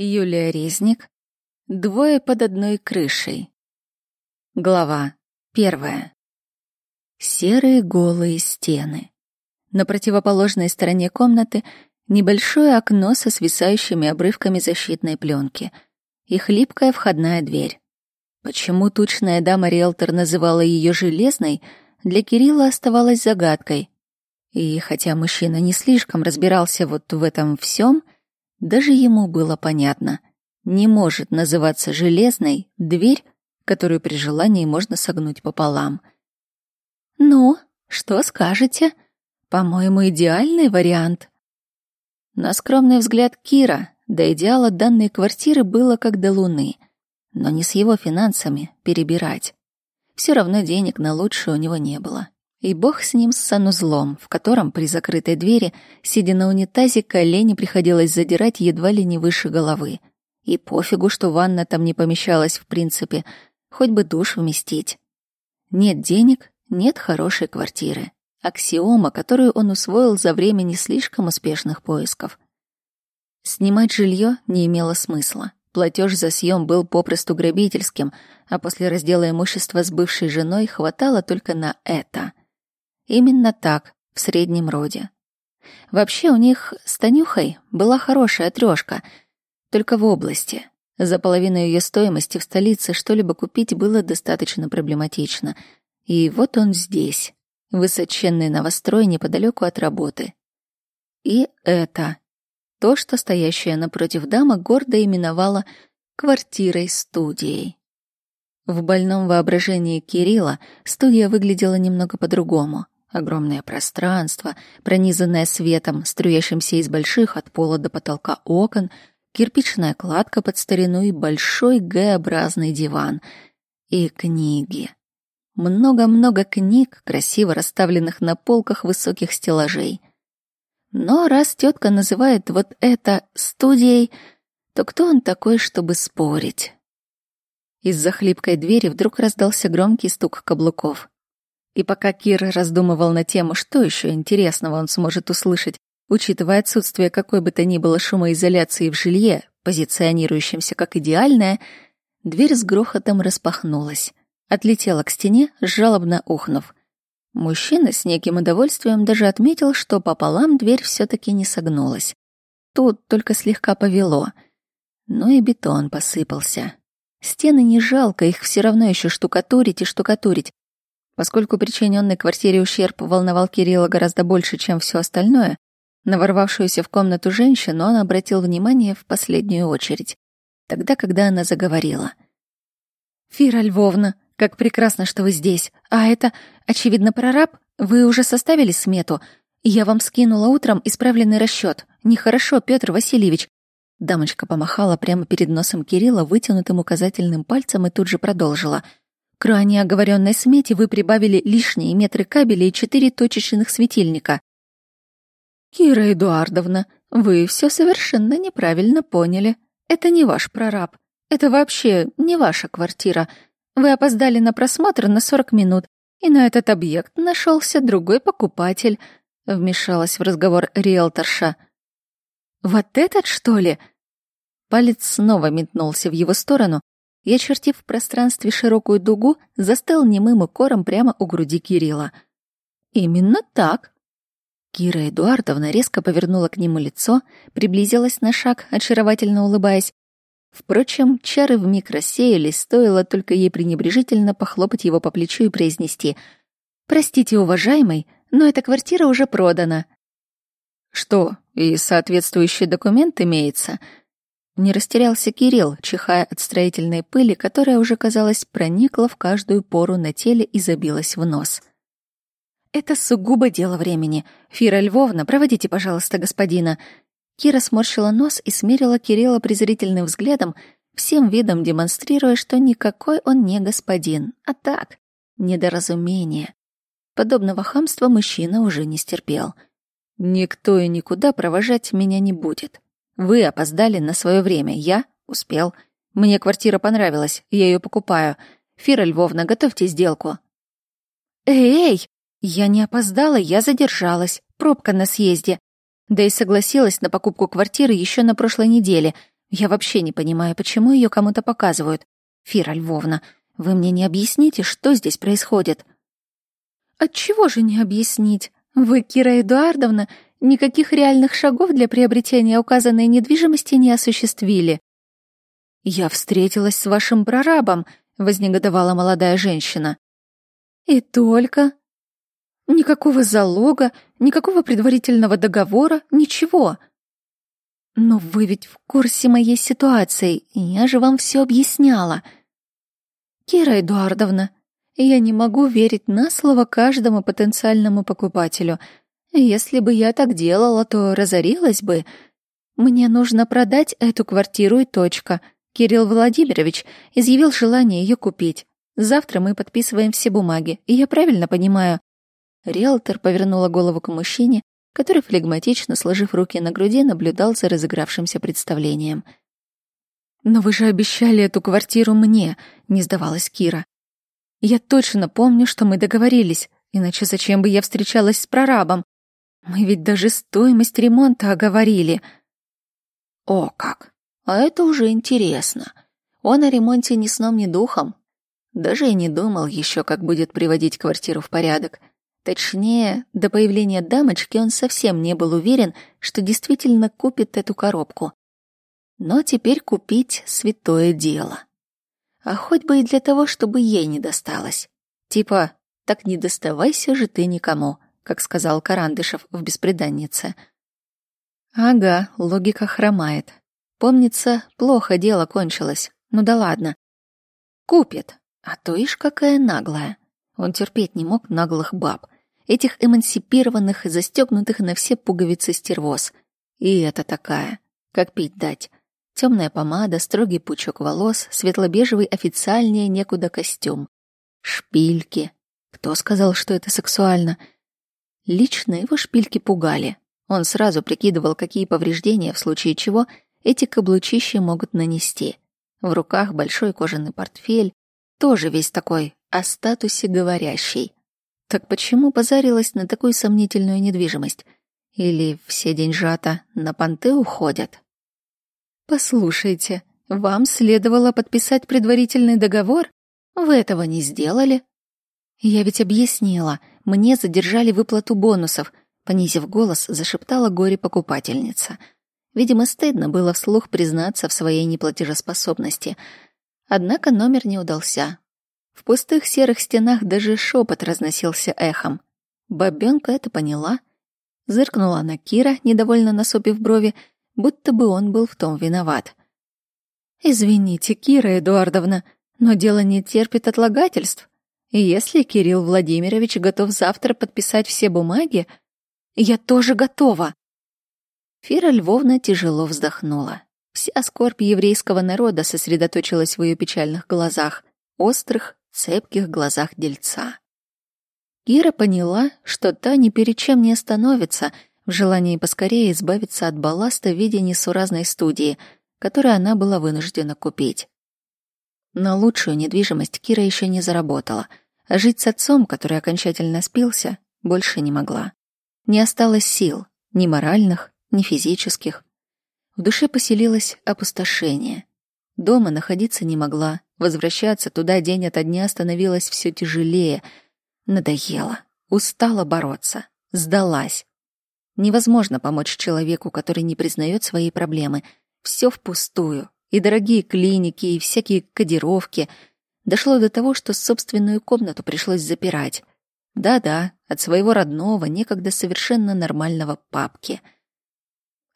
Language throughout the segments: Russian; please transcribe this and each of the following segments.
Юлия Резник. Двое под одной крышей. Глава первая. Серые голые стены. На противоположной стороне комнаты небольшое окно со свисающими обрывками защитной пленки и хлипкая входная дверь. Почему тучная дама-риэлтор называла ее «железной», для Кирилла оставалась загадкой. И хотя мужчина не слишком разбирался вот в этом всем, — даже ему было понятно. Не может называться железной дверь, которую при желании можно согнуть пополам. «Ну, что скажете? По-моему, идеальный вариант». На скромный взгляд Кира до идеала данной квартиры было как до луны, но не с его финансами перебирать. Все равно денег на лучшее у него не было. И бог с ним с санузлом, в котором при закрытой двери, сидя на унитазе, колени приходилось задирать едва ли не выше головы. И пофигу, что ванна там не помещалась в принципе, хоть бы душ вместить. Нет денег, нет хорошей квартиры. Аксиома, которую он усвоил за время не слишком успешных поисков. Снимать жилье не имело смысла. Платеж за съем был попросту грабительским, а после раздела имущества с бывшей женой хватало только на это. Именно так, в среднем роде. Вообще у них с Танюхой была хорошая трёшка, только в области. За половину ее стоимости в столице что-либо купить было достаточно проблематично. И вот он здесь, высоченный новострой неподалеку от работы. И это то, что стоящая напротив дама гордо именовала квартирой-студией. В больном воображении Кирилла студия выглядела немного по-другому — Огромное пространство, пронизанное светом, струящимся из больших от пола до потолка окон, кирпичная кладка под старину и большой Г-образный диван. И книги. Много-много книг, красиво расставленных на полках высоких стеллажей. Но раз тетка называет вот это студией, то кто он такой, чтобы спорить? Из-за хлипкой двери вдруг раздался громкий стук каблуков. И пока Кир раздумывал на тему, что еще интересного он сможет услышать, учитывая отсутствие какой бы то ни было шумоизоляции в жилье, позиционирующемся как идеальное, дверь с грохотом распахнулась. Отлетела к стене, жалобно ухнув. Мужчина с неким удовольствием даже отметил, что пополам дверь все таки не согнулась. Тут только слегка повело. Но и бетон посыпался. Стены не жалко, их все равно еще штукатурить и штукатурить, Поскольку причиненный квартире ущерб волновал Кирилла гораздо больше, чем все остальное, на ворвавшуюся в комнату женщину он обратил внимание в последнюю очередь, тогда, когда она заговорила. «Фира Львовна, как прекрасно, что вы здесь. А это, очевидно, прораб? Вы уже составили смету? Я вам скинула утром исправленный расчет. Нехорошо, Петр Васильевич». Дамочка помахала прямо перед носом Кирилла вытянутым указательным пальцем и тут же продолжила — к ранее оговоренной смете вы прибавили лишние метры кабеля и четыре точечных светильника. Кира Эдуардовна, вы все совершенно неправильно поняли. Это не ваш прораб. Это вообще не ваша квартира. Вы опоздали на просмотр на 40 минут, и на этот объект нашелся другой покупатель, вмешалась в разговор риэлторша. Вот этот, что ли? Палец снова метнулся в его сторону, и, очертив в пространстве широкую дугу, застыл немым укором прямо у груди Кирилла. «Именно так!» Кира Эдуардовна резко повернула к нему лицо, приблизилась на шаг, очаровательно улыбаясь. Впрочем, чары вмиг рассеялись, стоило только ей пренебрежительно похлопать его по плечу и произнести «Простите, уважаемый, но эта квартира уже продана». «Что, и соответствующий документ имеется?» Не растерялся Кирилл, чихая от строительной пыли, которая уже, казалось, проникла в каждую пору на теле и забилась в нос. «Это сугубо дело времени. Фира Львовна, проводите, пожалуйста, господина». Кира сморщила нос и смерила Кирилла презрительным взглядом, всем видом демонстрируя, что никакой он не господин, а так, недоразумение. Подобного хамства мужчина уже не стерпел. «Никто и никуда провожать меня не будет. Вы опоздали на свое время, я успел. Мне квартира понравилась, я ее покупаю. Фира Львовна, готовьте сделку. Эй, я не опоздала, я задержалась. Пробка на съезде. Да и согласилась на покупку квартиры еще на прошлой неделе. Я вообще не понимаю, почему ее кому-то показывают. Фира Львовна, вы мне не объясните, что здесь происходит? Отчего же не объяснить? Вы, Кира Эдуардовна, никаких реальных шагов для приобретения указанной недвижимости не осуществили. Я встретилась с вашим прорабом, вознегодовала молодая женщина. И только никакого залога, никакого предварительного договора, ничего. Но вы ведь в курсе моей ситуации, я же вам все объясняла. Кира Эдуардовна, я не могу верить на слово каждому потенциальному покупателю. Если бы я так делала, то разорилась бы. Мне нужно продать эту квартиру и точка. Кирилл Владимирович изъявил желание ее купить. Завтра мы подписываем все бумаги, и я правильно понимаю. Риэлтор повернула голову к мужчине, который флегматично, сложив руки на груди, наблюдал за разыгравшимся представлением. «Но вы же обещали эту квартиру мне», — не сдавалась Кира. «Я точно помню, что мы договорились, иначе зачем бы я встречалась с прорабом? Мы ведь даже стоимость ремонта оговорили». «О как! А это уже интересно. Он о ремонте ни сном, ни духом. Даже и не думал еще, как будет приводить квартиру в порядок. Точнее, до появления дамочки он совсем не был уверен, что действительно купит эту коробку. Но теперь купить — святое дело. А хоть бы и для того, чтобы ей не досталось. Типа, так не доставайся же ты никому, как сказал Карандышев в «Беспреданнице». Ага, логика хромает. Помнится, плохо дело кончилось. Ну да ладно. Купит. А то ишь какая наглая. Он терпеть не мог наглых баб этих эмансипированных и застегнутых на все пуговицы стервоз. И это такая, как пить дать. Темная помада, строгий пучок волос, светло-бежевый официальнее некуда костюм. Шпильки. Кто сказал, что это сексуально? Лично его шпильки пугали. Он сразу прикидывал, какие повреждения, в случае чего, эти каблучищи могут нанести. В руках большой кожаный портфель, тоже весь такой, о статусе говорящий. Так почему позарилась на такую сомнительную недвижимость? Или все деньжата на понты уходят? Послушайте, вам следовало подписать предварительный договор? Вы этого не сделали? Я ведь объяснила, мне задержали выплату бонусов, понизив голос, зашептала горе-покупательница. Видимо, стыдно было вслух признаться в своей неплатежеспособности. Однако номер не удался. В пустых серых стенах даже шепот разносился эхом. Бабёнка это поняла. Зыркнула на Кира, недовольно насупив брови, будто бы он был в том виноват. «Извините, Кира Эдуардовна, но дело не терпит отлагательств. Если Кирилл Владимирович готов завтра подписать все бумаги, я тоже готова». Фира Львовна тяжело вздохнула. Вся скорбь еврейского народа сосредоточилась в ее печальных глазах, острых цепких глазах дельца. Кира поняла, что та ни перед чем не остановится в желании поскорее избавиться от балласта в виде несуразной студии, которую она была вынуждена купить. Но лучшую недвижимость Кира еще не заработала, а жить с отцом, который окончательно спился, больше не могла. Не осталось сил, ни моральных, ни физических. В душе поселилось опустошение. Дома находиться не могла, Возвращаться туда день ото дня становилось все тяжелее. Надоело. Устала бороться. Сдалась. Невозможно помочь человеку, который не признает свои проблемы. Все впустую. И дорогие клиники, и всякие кодировки. Дошло до того, что собственную комнату пришлось запирать. Да-да, от своего родного, некогда совершенно нормального папки.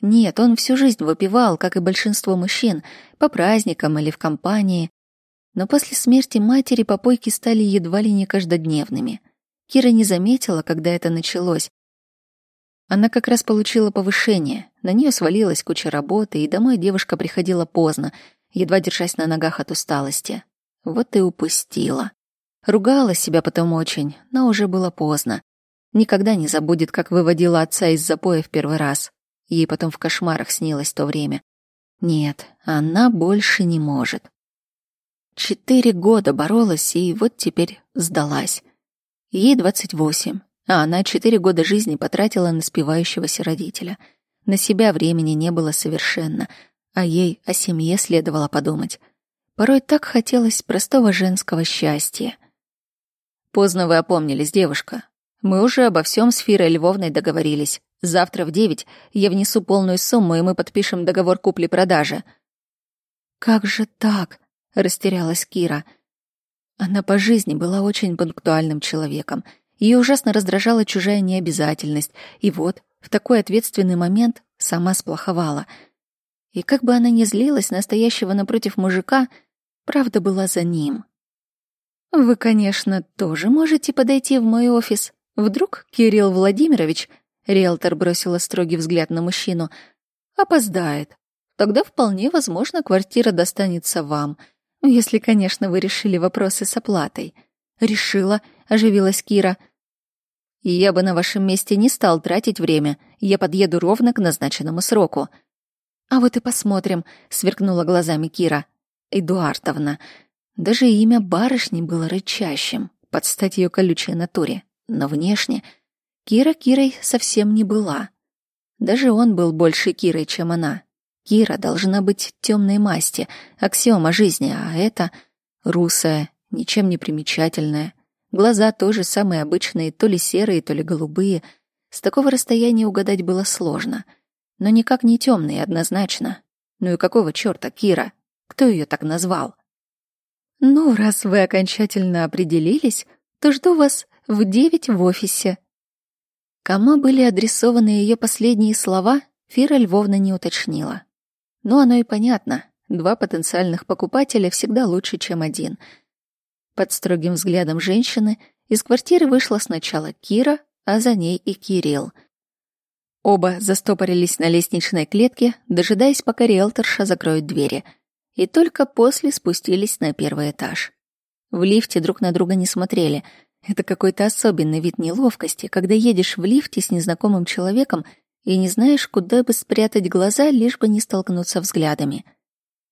Нет, он всю жизнь выпивал, как и большинство мужчин, по праздникам или в компании, но после смерти матери попойки стали едва ли не каждодневными. Кира не заметила, когда это началось. Она как раз получила повышение, на нее свалилась куча работы, и домой девушка приходила поздно, едва держась на ногах от усталости. Вот и упустила. Ругала себя потом очень, но уже было поздно. Никогда не забудет, как выводила отца из запоя в первый раз. Ей потом в кошмарах снилось то время. Нет, она больше не может. Четыре года боролась и вот теперь сдалась. Ей двадцать восемь, а она четыре года жизни потратила на спивающегося родителя. На себя времени не было совершенно, а ей о семье следовало подумать. Порой так хотелось простого женского счастья. Поздно вы опомнились, девушка. Мы уже обо всем с Фирой Львовной договорились. Завтра в девять я внесу полную сумму, и мы подпишем договор купли-продажи. Как же так? растерялась Кира. Она по жизни была очень пунктуальным человеком. Ее ужасно раздражала чужая необязательность. И вот, в такой ответственный момент сама сплоховала. И как бы она ни злилась настоящего напротив мужика, правда была за ним. «Вы, конечно, тоже можете подойти в мой офис. Вдруг Кирилл Владимирович, риэлтор бросила строгий взгляд на мужчину, опоздает. Тогда вполне возможно, квартира достанется вам, если, конечно, вы решили вопросы с оплатой. Решила, оживилась Кира. Я бы на вашем месте не стал тратить время. Я подъеду ровно к назначенному сроку. А вот и посмотрим, сверкнула глазами Кира. Эдуардовна, даже имя барышни было рычащим, под стать ее колючей натуре. Но внешне Кира Кирой совсем не была. Даже он был больше Кирой, чем она. Кира должна быть темной масти, аксиома жизни, а это русая, ничем не примечательная. Глаза тоже самые обычные, то ли серые, то ли голубые. С такого расстояния угадать было сложно. Но никак не темные, однозначно. Ну и какого чёрта Кира? Кто ее так назвал? «Ну, раз вы окончательно определились, то жду вас в девять в офисе». Кому были адресованы ее последние слова, Фира Львовна не уточнила. Но оно и понятно. Два потенциальных покупателя всегда лучше, чем один. Под строгим взглядом женщины из квартиры вышла сначала Кира, а за ней и Кирилл. Оба застопорились на лестничной клетке, дожидаясь, пока риэлторша закроет двери — и только после спустились на первый этаж. В лифте друг на друга не смотрели. Это какой-то особенный вид неловкости, когда едешь в лифте с незнакомым человеком и не знаешь, куда бы спрятать глаза, лишь бы не столкнуться взглядами.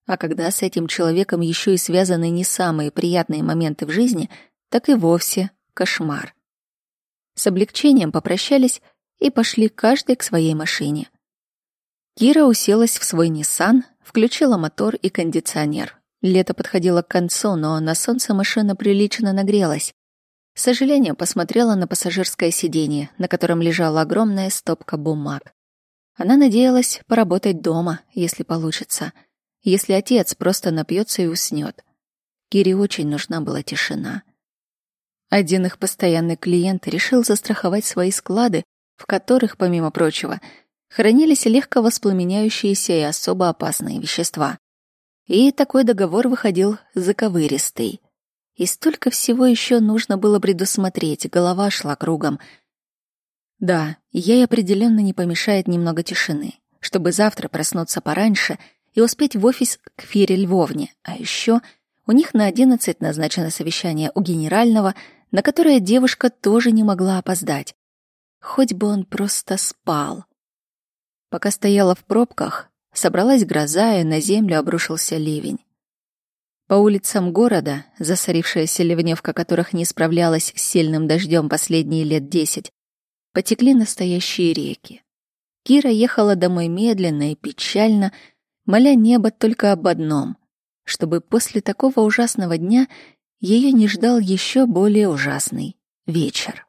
А когда с этим человеком еще и связаны не самые приятные моменты в жизни, так и вовсе кошмар. С облегчением попрощались и пошли каждый к своей машине. Кира уселась в свой Nissan, Включила мотор и кондиционер. Лето подходило к концу, но на солнце машина прилично нагрелась. С сожалением посмотрела на пассажирское сиденье, на котором лежала огромная стопка бумаг. Она надеялась поработать дома, если получится. Если отец просто напьется и уснет. Кире очень нужна была тишина. Один их постоянный клиент решил застраховать свои склады, в которых, помимо прочего, хранились легко воспламеняющиеся и особо опасные вещества. И такой договор выходил заковыристый. И столько всего еще нужно было предусмотреть, голова шла кругом. Да, ей определенно не помешает немного тишины, чтобы завтра проснуться пораньше и успеть в офис к Фире Львовне. А еще у них на одиннадцать назначено совещание у генерального, на которое девушка тоже не могла опоздать. Хоть бы он просто спал. Пока стояла в пробках, собралась гроза, и на землю обрушился ливень. По улицам города, засорившаяся ливневка которых не справлялась с сильным дождем последние лет десять, потекли настоящие реки. Кира ехала домой медленно и печально, моля небо только об одном, чтобы после такого ужасного дня ее не ждал еще более ужасный вечер.